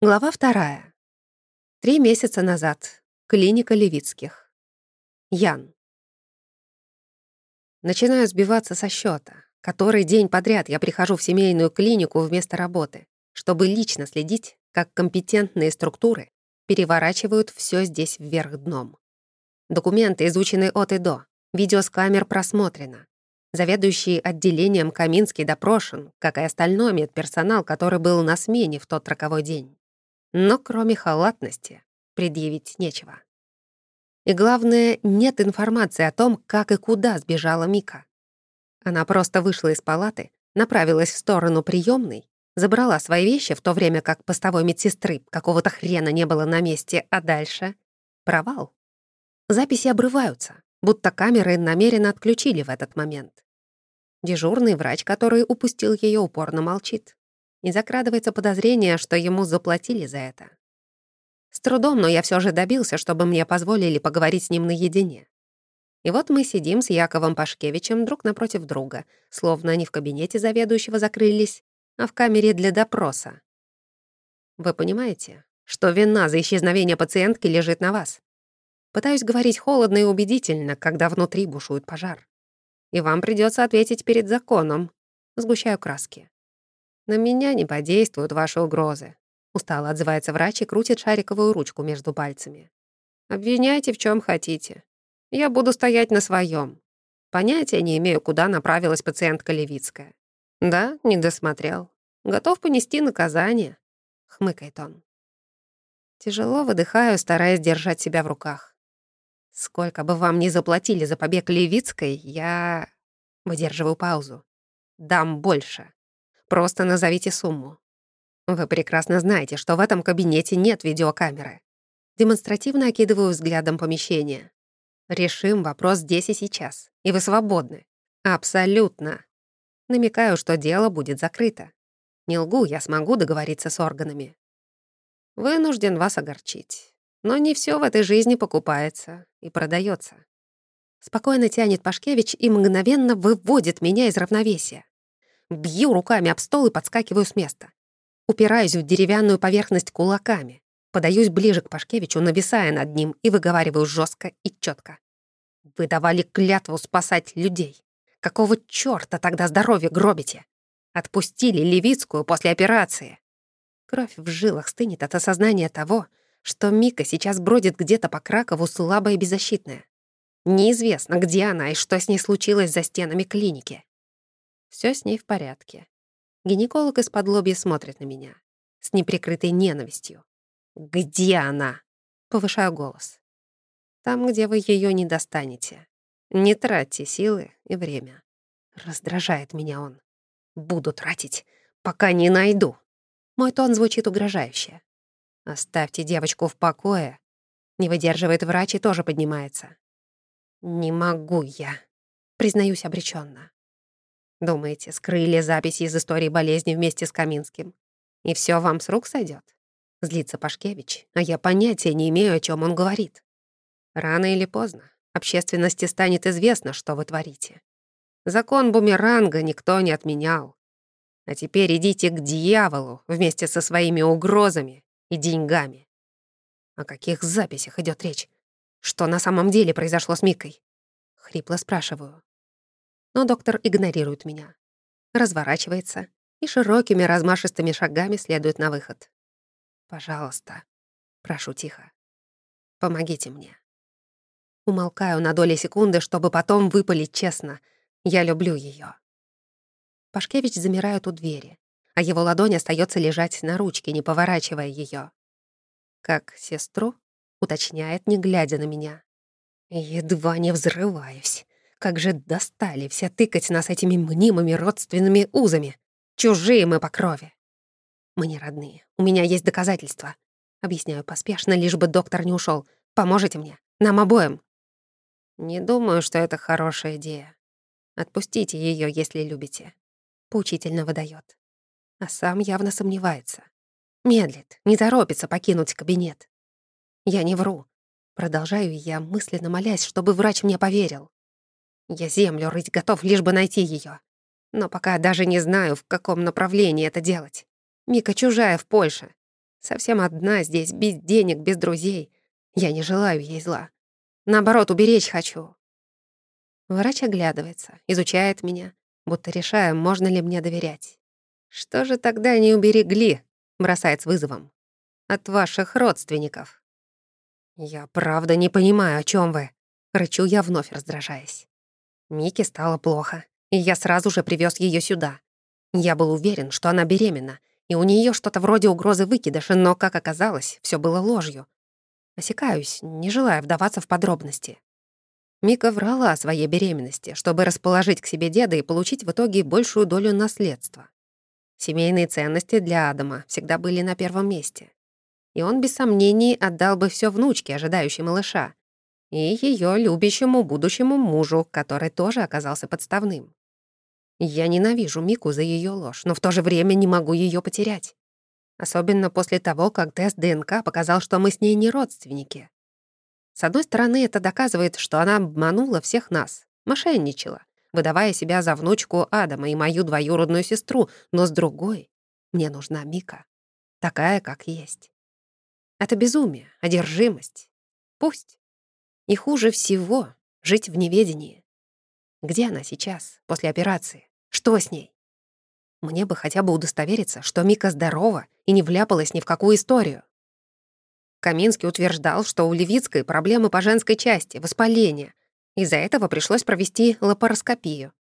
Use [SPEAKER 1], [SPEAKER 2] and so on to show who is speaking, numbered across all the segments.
[SPEAKER 1] Глава вторая. Три месяца назад. Клиника Левицких. Ян. Начинаю сбиваться со счета. Который день подряд я прихожу в семейную клинику вместо работы, чтобы лично следить, как компетентные структуры переворачивают все здесь вверх дном. Документы изучены от и до, видео с камер просмотрено. Заведующий отделением Каминский допрошен, как и остальной медперсонал, который был на смене в тот роковой день. Но кроме халатности предъявить нечего. И главное, нет информации о том, как и куда сбежала Мика. Она просто вышла из палаты, направилась в сторону приемной, забрала свои вещи, в то время как постовой медсестры какого-то хрена не было на месте, а дальше — провал. Записи обрываются, будто камеры намеренно отключили в этот момент. Дежурный врач, который упустил ее, упорно молчит и закрадывается подозрение, что ему заплатили за это. С трудом, но я все же добился, чтобы мне позволили поговорить с ним наедине. И вот мы сидим с Яковом Пашкевичем друг напротив друга, словно они в кабинете заведующего закрылись, а в камере для допроса. Вы понимаете, что вина за исчезновение пациентки лежит на вас? Пытаюсь говорить холодно и убедительно, когда внутри бушует пожар. И вам придется ответить перед законом. Сгущаю краски. «На меня не подействуют ваши угрозы», — устало отзывается врач и крутит шариковую ручку между пальцами. «Обвиняйте в чем хотите. Я буду стоять на своем. Понятия не имею, куда направилась пациентка Левицкая. Да, не досмотрел. Готов понести наказание», — хмыкает он. Тяжело выдыхаю, стараясь держать себя в руках. Сколько бы вам ни заплатили за побег Левицкой, я... Выдерживаю паузу. Дам больше. Просто назовите сумму. Вы прекрасно знаете, что в этом кабинете нет видеокамеры. Демонстративно окидываю взглядом помещение. Решим вопрос здесь и сейчас, и вы свободны. Абсолютно. Намекаю, что дело будет закрыто. Не лгу, я смогу договориться с органами. Вынужден вас огорчить. Но не все в этой жизни покупается и продается. Спокойно тянет Пашкевич и мгновенно выводит меня из равновесия. Бью руками об стол и подскакиваю с места. Упираюсь в деревянную поверхность кулаками. Подаюсь ближе к Пашкевичу, нависая над ним, и выговариваю жестко и четко. Вы давали клятву спасать людей. Какого чёрта тогда здоровье гробите? Отпустили Левицкую после операции. Кровь в жилах стынет от осознания того, что Мика сейчас бродит где-то по Кракову слабая и беззащитная. Неизвестно, где она и что с ней случилось за стенами клиники. Все с ней в порядке. Гинеколог из-под смотрит на меня. С неприкрытой ненавистью. «Где она?» Повышаю голос. «Там, где вы ее не достанете. Не тратьте силы и время». Раздражает меня он. «Буду тратить, пока не найду». Мой тон звучит угрожающе. «Оставьте девочку в покое». Не выдерживает врач и тоже поднимается. «Не могу я», признаюсь обреченно. Думаете, скрыли записи из истории болезни вместе с Каминским? И все вам с рук сойдет? Злится Пашкевич, а я понятия не имею, о чем он говорит. Рано или поздно общественности станет известно, что вы творите. Закон бумеранга никто не отменял. А теперь идите к дьяволу вместе со своими угрозами и деньгами. О каких записях идет речь? Что на самом деле произошло с Микой? Хрипло спрашиваю но доктор игнорирует меня. Разворачивается и широкими размашистыми шагами следует на выход. «Пожалуйста», — прошу тихо, — «помогите мне». Умолкаю на доли секунды, чтобы потом выпалить честно. Я люблю ее. Пашкевич замирает у двери, а его ладонь остается лежать на ручке, не поворачивая ее. Как сестру, уточняет, не глядя на меня. Едва не взрываюсь. Как же достали все тыкать нас этими мнимыми родственными узами. Чужие мы по крови. Мы не родные. У меня есть доказательства. Объясняю поспешно, лишь бы доктор не ушел. Поможете мне? Нам обоим. Не думаю, что это хорошая идея. Отпустите ее, если любите. Поучительно выдает. А сам явно сомневается. Медлит, не торопится покинуть кабинет. Я не вру. Продолжаю я, мысленно молясь, чтобы врач мне поверил. Я землю рыть готов, лишь бы найти ее. Но пока даже не знаю, в каком направлении это делать. Мика чужая в Польше. Совсем одна здесь, без денег, без друзей. Я не желаю ей зла. Наоборот, уберечь хочу. Врач оглядывается, изучает меня, будто решая, можно ли мне доверять. «Что же тогда не уберегли?» — бросает с вызовом. «От ваших родственников». «Я правда не понимаю, о чем вы», — рычу я, вновь раздражаясь. Мике стало плохо, и я сразу же привез ее сюда. Я был уверен, что она беременна, и у нее что-то вроде угрозы выкидыша, но, как оказалось, все было ложью. Осекаюсь, не желая вдаваться в подробности. Мика врала о своей беременности, чтобы расположить к себе деда и получить в итоге большую долю наследства. Семейные ценности для Адама всегда были на первом месте. И он без сомнений отдал бы все внучке, ожидающей малыша, и ее любящему будущему мужу, который тоже оказался подставным. Я ненавижу Мику за ее ложь, но в то же время не могу ее потерять. Особенно после того, как тест ДНК показал, что мы с ней не родственники. С одной стороны, это доказывает, что она обманула всех нас, мошенничала, выдавая себя за внучку Адама и мою двоюродную сестру, но с другой, мне нужна Мика, такая, как есть. Это безумие, одержимость. Пусть. И хуже всего — жить в неведении. Где она сейчас, после операции? Что с ней? Мне бы хотя бы удостовериться, что Мика здорова и не вляпалась ни в какую историю. Каминский утверждал, что у Левицкой проблемы по женской части, воспаление. Из-за этого пришлось провести лапароскопию.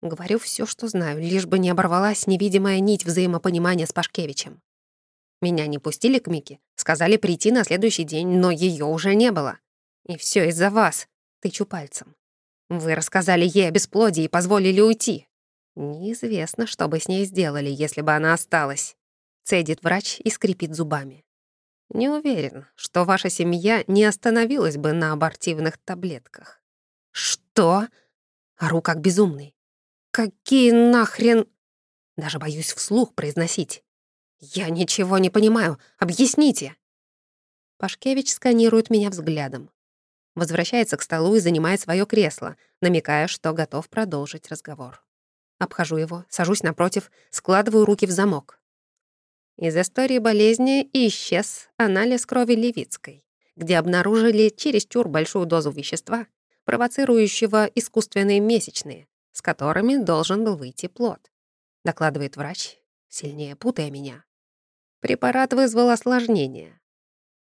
[SPEAKER 1] Говорю все, что знаю, лишь бы не оборвалась невидимая нить взаимопонимания с Пашкевичем. Меня не пустили к Мике, сказали прийти на следующий день, но ее уже не было. И все из-за вас, тычу пальцем. Вы рассказали ей о бесплодии и позволили уйти. Неизвестно, что бы с ней сделали, если бы она осталась. Цедит врач и скрипит зубами. Не уверен, что ваша семья не остановилась бы на абортивных таблетках. Что? Ору как безумный. Какие нахрен... Даже боюсь вслух произносить. Я ничего не понимаю. Объясните. Пашкевич сканирует меня взглядом. Возвращается к столу и занимает свое кресло, намекая, что готов продолжить разговор. Обхожу его, сажусь напротив, складываю руки в замок. Из истории болезни исчез анализ крови Левицкой, где обнаружили чересчур большую дозу вещества, провоцирующего искусственные месячные, с которыми должен был выйти плод. Докладывает врач, сильнее путая меня. Препарат вызвал осложнение.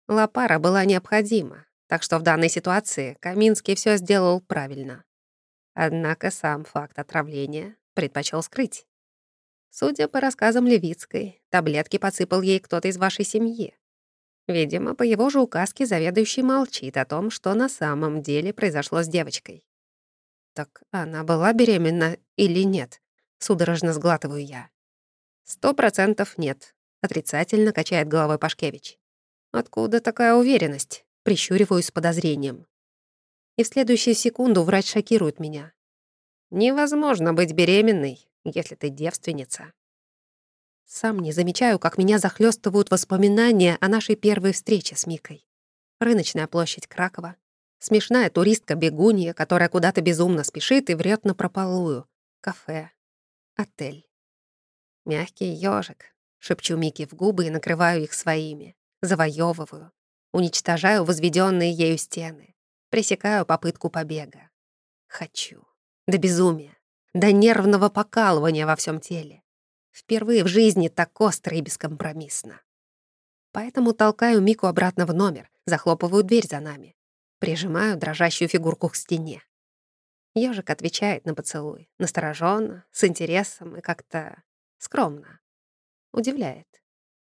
[SPEAKER 1] Лапара была необходима, так что в данной ситуации Каминский все сделал правильно. Однако сам факт отравления предпочел скрыть. Судя по рассказам Левицкой, таблетки подсыпал ей кто-то из вашей семьи. Видимо, по его же указке заведующий молчит о том, что на самом деле произошло с девочкой. Так она была беременна или нет? Судорожно сглатываю я. Сто процентов нет, отрицательно качает головой Пашкевич. Откуда такая уверенность? Прищуриваюсь с подозрением. И в следующую секунду врач шокирует меня. Невозможно быть беременной, если ты девственница. Сам не замечаю, как меня захлестывают воспоминания о нашей первой встрече с Микой. Рыночная площадь Кракова, смешная туристка-бегунья, которая куда-то безумно спешит и врет на прополую, кафе, отель. Мягкий ежик, шепчу Мике в губы и накрываю их своими, завоевываю, уничтожаю возведенные ею стены, пресекаю попытку побега. Хочу до безумия, до нервного покалывания во всем теле. Впервые в жизни так остро и бескомпромиссно. Поэтому толкаю Мику обратно в номер, захлопываю дверь за нами, прижимаю дрожащую фигурку к стене. Ёжик отвечает на поцелуй, настороженно, с интересом и как-то скромно. Удивляет.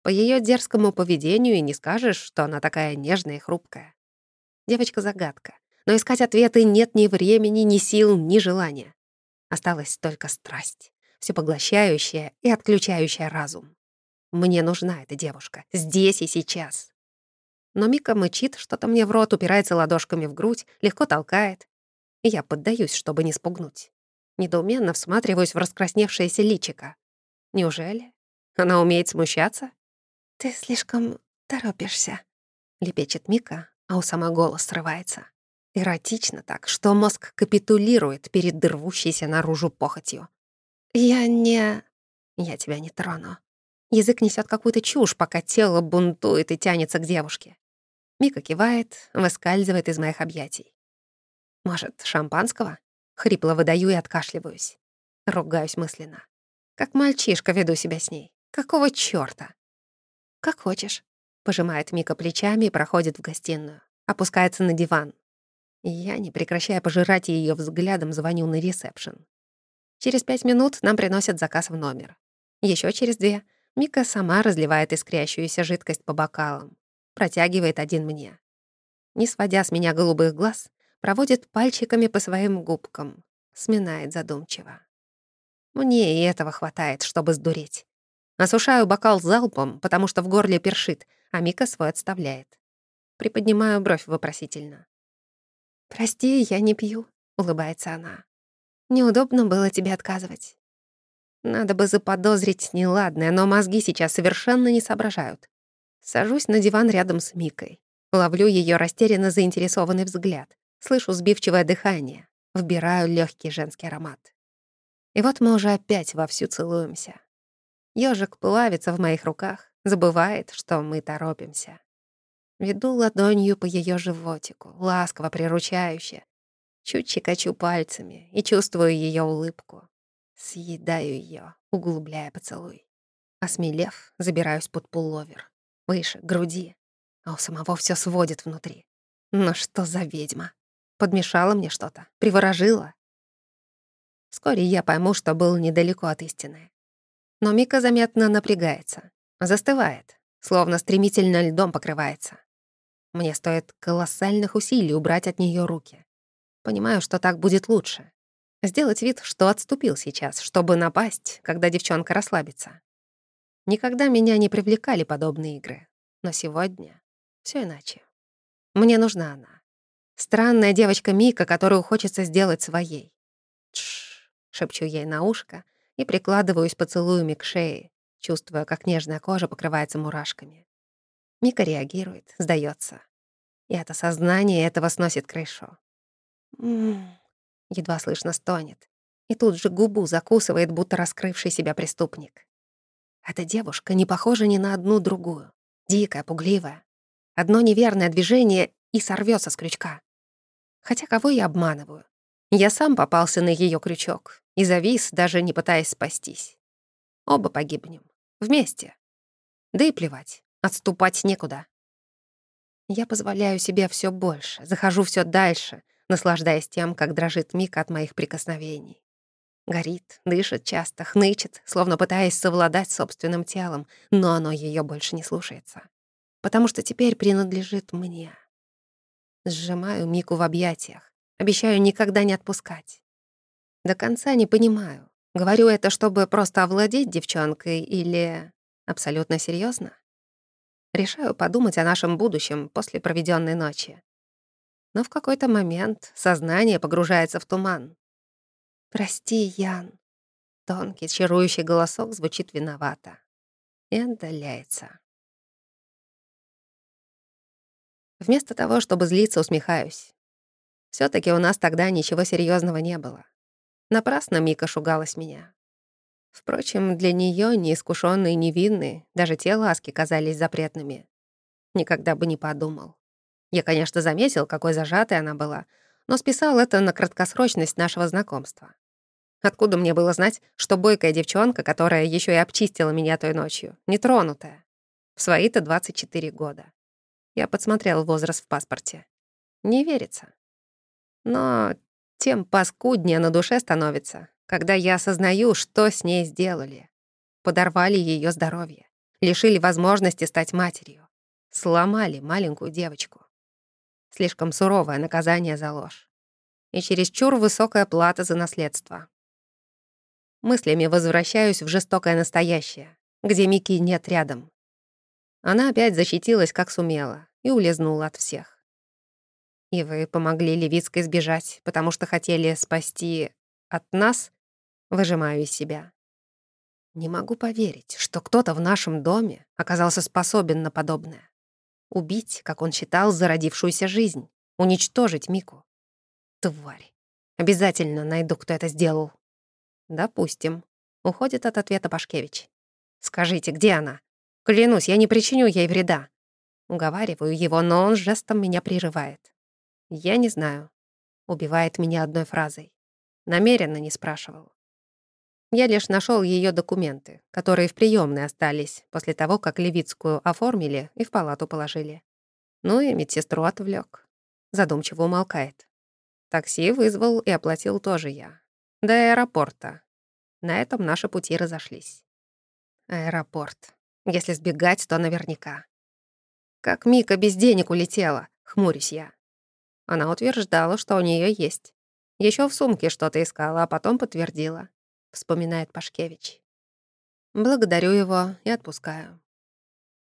[SPEAKER 1] По ее дерзкому поведению и не скажешь, что она такая нежная и хрупкая. Девочка-загадка, но искать ответы нет ни времени, ни сил, ни желания. Осталась только страсть, всепоглощающая и отключающая разум. Мне нужна эта девушка, здесь и сейчас. Но Мика мычит, что-то мне в рот, упирается ладошками в грудь, легко толкает. И я поддаюсь, чтобы не спугнуть. Недоуменно всматриваюсь в раскрасневшееся личико. Неужели? Она умеет смущаться? «Ты слишком торопишься», — лепечет Мика, а у сама голос срывается. Эротично так, что мозг капитулирует перед рвущейся наружу похотью. «Я не... Я тебя не трону. Язык несет какую-то чушь, пока тело бунтует и тянется к девушке. Мика кивает, выскальзывает из моих объятий. «Может, шампанского?» Хрипло выдаю и откашливаюсь. Ругаюсь мысленно. Как мальчишка веду себя с ней. Какого чёрта? «Как хочешь», — пожимает Мика плечами и проходит в гостиную. Опускается на диван. Я, не прекращая пожирать её взглядом, звоню на ресепшн. Через пять минут нам приносят заказ в номер. Ещё через две Мика сама разливает искрящуюся жидкость по бокалам. Протягивает один мне. Не сводя с меня голубых глаз, проводит пальчиками по своим губкам. Сминает задумчиво. Мне и этого хватает, чтобы сдуреть. Осушаю бокал залпом, потому что в горле першит, а Мика свой отставляет. Приподнимаю бровь вопросительно. «Прости, я не пью», — улыбается она. «Неудобно было тебе отказывать». Надо бы заподозрить неладное, но мозги сейчас совершенно не соображают. Сажусь на диван рядом с Микой. Ловлю ее растерянно заинтересованный взгляд. Слышу сбивчивое дыхание. Вбираю легкий женский аромат. И вот мы уже опять вовсю целуемся. Ёжик плавится в моих руках, забывает, что мы торопимся. Веду ладонью по ее животику, ласково приручающе. Чуть чекачу пальцами и чувствую ее улыбку. Съедаю ее, углубляя поцелуй. Осмелев, забираюсь под пуловер. Выше, груди. А у самого все сводит внутри. Но что за ведьма? Подмешала мне что-то, приворожила. Вскоре я пойму, что был недалеко от истины. Но Мика заметно напрягается, застывает, словно стремительно льдом покрывается. Мне стоит колоссальных усилий убрать от нее руки. Понимаю, что так будет лучше. Сделать вид, что отступил сейчас, чтобы напасть, когда девчонка расслабится. Никогда меня не привлекали подобные игры. Но сегодня все иначе. Мне нужна она. Странная девочка Мика, которую хочется сделать своей. Тш, шепчу ей на ушко и прикладываюсь поцелуями к шее, чувствуя, как нежная кожа покрывается мурашками. Мика реагирует, сдается. И это сознание этого сносит крышу. М -м, едва слышно стонет. И тут же губу закусывает, будто раскрывший себя преступник. Эта девушка не похожа ни на одну другую. Дикая, пугливая. Одно неверное движение и сорвется с крючка. Хотя кого я обманываю? Я сам попался на ее крючок и завис, даже не пытаясь спастись. Оба погибнем. Вместе. Да и плевать, отступать некуда. Я позволяю себе все больше, захожу все дальше, наслаждаясь тем, как дрожит Мика от моих прикосновений. Горит, дышит часто, хнычет, словно пытаясь совладать собственным телом, но оно ее больше не слушается. Потому что теперь принадлежит мне. Сжимаю Мику в объятиях, обещаю никогда не отпускать. До конца не понимаю, говорю это, чтобы просто овладеть девчонкой или абсолютно серьезно. Решаю подумать о нашем будущем после проведенной ночи. Но в какой-то момент сознание погружается в туман. «Прости, Ян». Тонкий, чарующий голосок звучит виновато. И отдаляется. Вместо того, чтобы злиться, усмехаюсь. Все таки у нас тогда ничего серьезного не было. Напрасно Мика шугалась меня. Впрочем, для нее неискушенные и невинные, даже те ласки казались запретными. Никогда бы не подумал. Я, конечно, заметил, какой зажатой она была, но списал это на краткосрочность нашего знакомства. Откуда мне было знать, что бойкая девчонка, которая еще и обчистила меня той ночью, нетронутая? В свои-то 24 года. Я подсмотрел возраст в паспорте. Не верится. Но тем паскуднее на душе становится, когда я осознаю, что с ней сделали. Подорвали ее здоровье, лишили возможности стать матерью, сломали маленькую девочку. Слишком суровое наказание за ложь. И чересчур высокая плата за наследство. Мыслями возвращаюсь в жестокое настоящее, где Мики нет рядом. Она опять защитилась, как сумела, и улизнула от всех. И вы помогли Левицкой сбежать, потому что хотели спасти от нас? Выжимаю из себя. Не могу поверить, что кто-то в нашем доме оказался способен на подобное. Убить, как он считал, зародившуюся жизнь. Уничтожить Мику. Тварь. Обязательно найду, кто это сделал. Допустим. Уходит от ответа Пашкевич. «Скажите, где она? Клянусь, я не причиню ей вреда». Уговариваю его, но он жестом меня прерывает. «Я не знаю». Убивает меня одной фразой. Намеренно не спрашивал. Я лишь нашел ее документы, которые в приемной остались после того, как Левицкую оформили и в палату положили. Ну и медсестру отвлек. Задумчиво умолкает. Такси вызвал и оплатил тоже я. До аэропорта. На этом наши пути разошлись. Аэропорт. Если сбегать, то наверняка. Как Мика без денег улетела, хмурюсь я. Она утверждала, что у нее есть. Еще в сумке что-то искала, а потом подтвердила вспоминает Пашкевич. Благодарю его и отпускаю.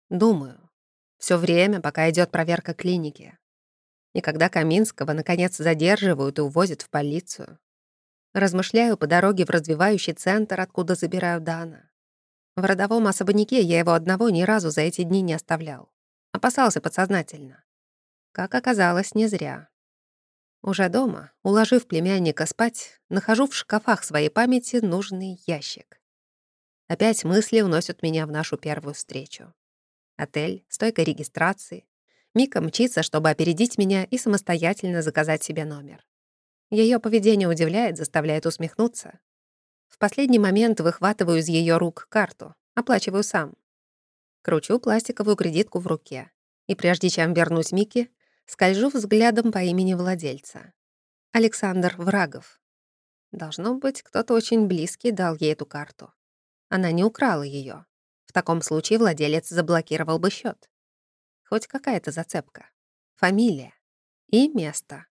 [SPEAKER 1] Думаю. все время, пока идет проверка клиники. И когда Каминского, наконец, задерживают и увозят в полицию. Размышляю по дороге в развивающий центр, откуда забираю Дана. В родовом особняке я его одного ни разу за эти дни не оставлял. Опасался подсознательно. Как оказалось, не зря. Уже дома, уложив племянника спать, нахожу в шкафах своей памяти нужный ящик. Опять мысли уносят меня в нашу первую встречу. Отель, стойка регистрации. Мика мчится, чтобы опередить меня и самостоятельно заказать себе номер. Ее поведение удивляет, заставляет усмехнуться. В последний момент выхватываю из ее рук карту, оплачиваю сам. Кручу пластиковую кредитку в руке. И прежде чем вернуть Микки, Скольжу взглядом по имени владельца. Александр Врагов. Должно быть, кто-то очень близкий дал ей эту карту. Она не украла ее. В таком случае владелец заблокировал бы счет. Хоть какая-то зацепка. Фамилия. И место.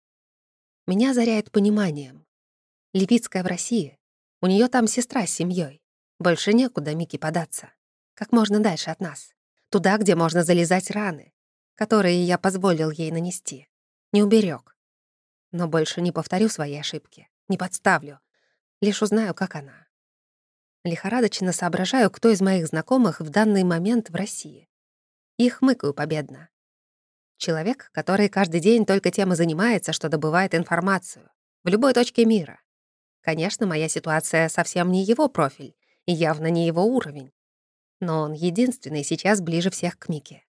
[SPEAKER 1] Меня заряет пониманием. Левицкая в России. У нее там сестра с семьей. Больше некуда Мики податься. Как можно дальше от нас. Туда, где можно залезать раны которые я позволил ей нанести. Не уберег. Но больше не повторю свои ошибки, не подставлю. Лишь узнаю, как она. Лихорадочно соображаю, кто из моих знакомых в данный момент в России. И хмыкаю победно. Человек, который каждый день только тем и занимается, что добывает информацию. В любой точке мира. Конечно, моя ситуация совсем не его профиль и явно не его уровень. Но он единственный сейчас ближе всех к Мике.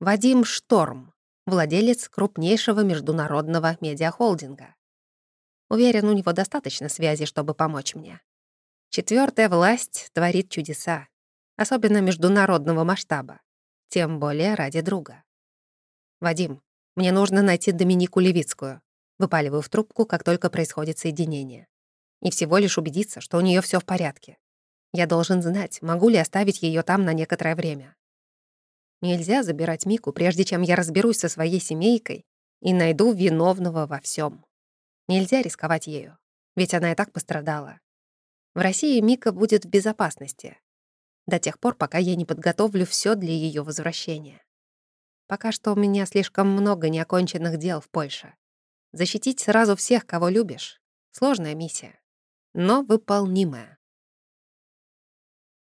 [SPEAKER 1] Вадим Шторм, владелец крупнейшего международного медиахолдинга. Уверен, у него достаточно связи, чтобы помочь мне. Четвертая власть творит чудеса, особенно международного масштаба, тем более ради друга. «Вадим, мне нужно найти Доминику Левицкую», выпаливаю в трубку, как только происходит соединение. И всего лишь убедиться, что у нее все в порядке. Я должен знать, могу ли оставить ее там на некоторое время. Нельзя забирать Мику, прежде чем я разберусь со своей семейкой и найду виновного во всем. Нельзя рисковать ею, ведь она и так пострадала. В России Мика будет в безопасности до тех пор, пока я не подготовлю все для ее возвращения. Пока что у меня слишком много неоконченных дел в Польше. Защитить сразу всех, кого любишь — сложная миссия, но выполнимая.